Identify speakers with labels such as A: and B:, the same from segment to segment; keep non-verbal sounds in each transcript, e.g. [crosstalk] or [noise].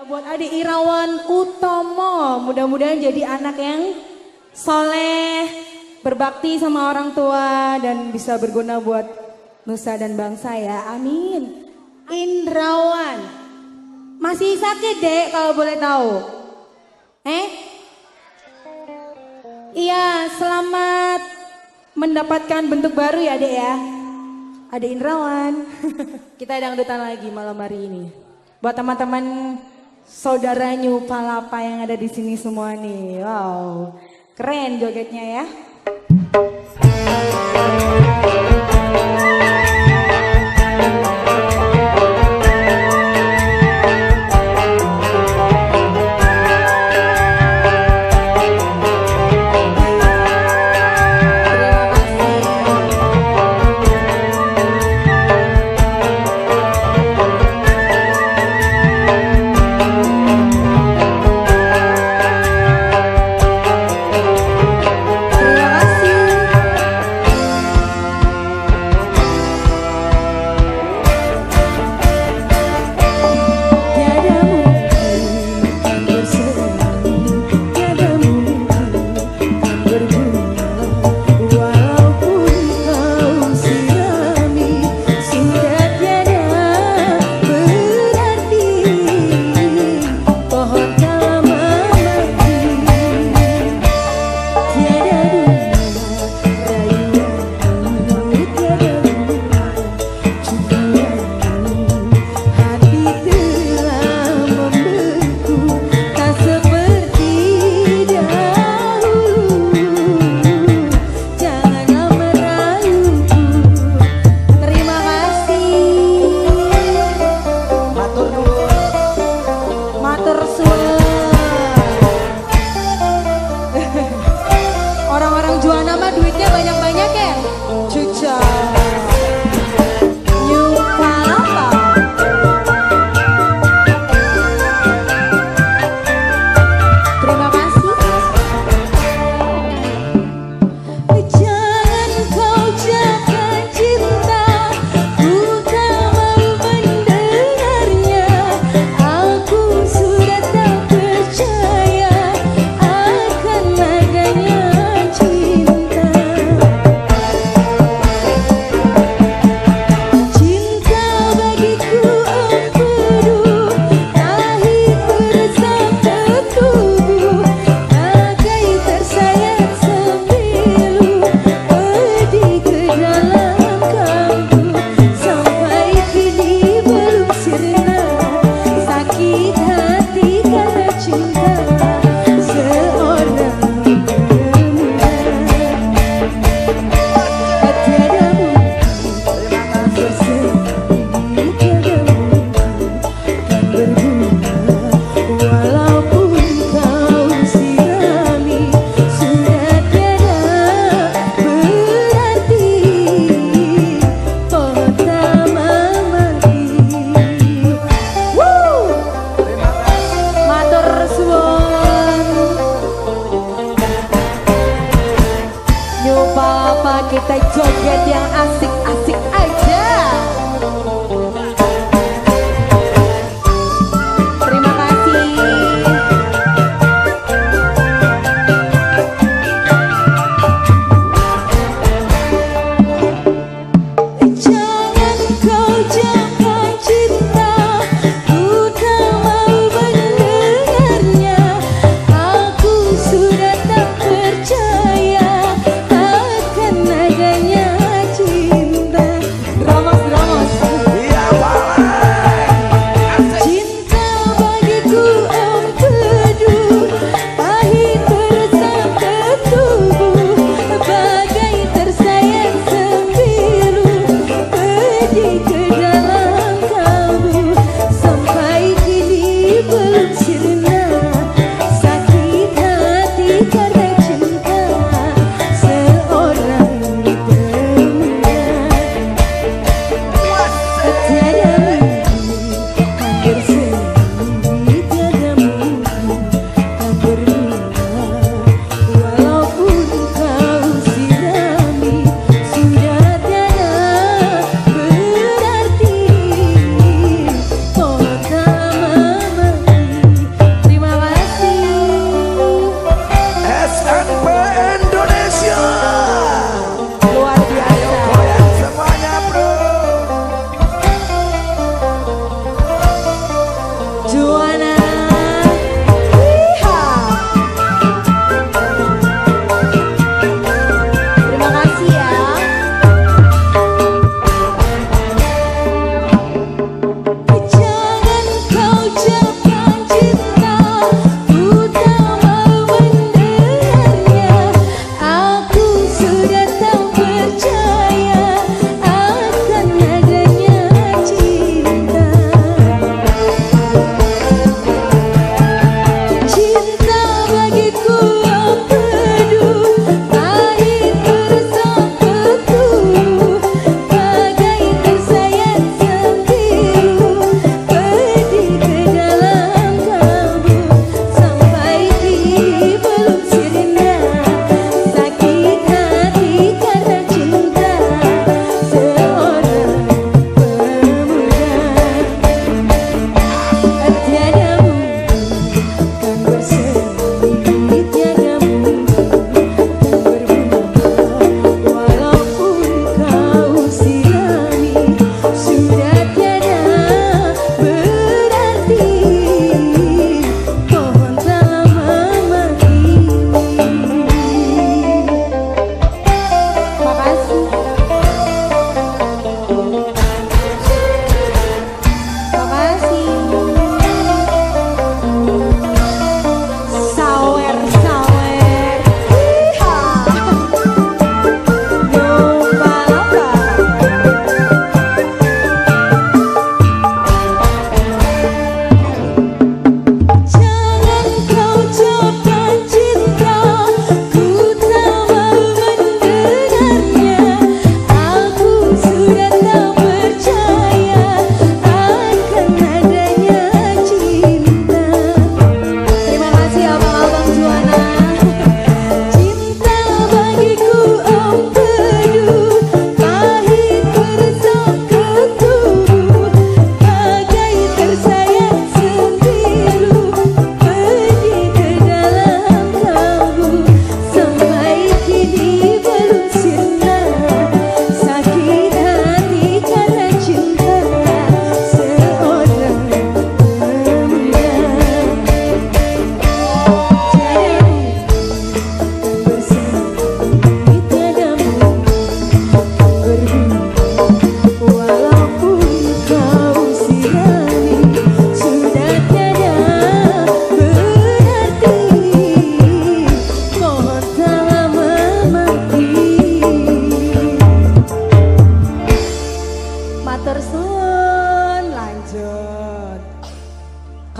A: Buat adik Irawan Utomo, mudah-mudahan jadi anak yang soleh, berbakti sama orang tua dan bisa berguna buat nusa dan bangsa ya. Amin. Indrawan, masih sakit dek kalau boleh tahu. Eh? Iya, selamat mendapatkan bentuk baru ya dek ya. [laughs] Ada Indrawan. Kita dangdutan lagi malam hari ini. Buat teman-teman saudara New Palapa yang ada di sini semua nih. Wow, keren jogetnya ya.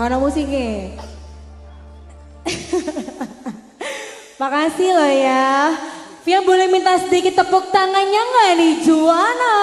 A: Karena musiknya. [laughs] Makasih loh ya. Via boleh minta sedikit tepuk tangannya nggak nih Juana?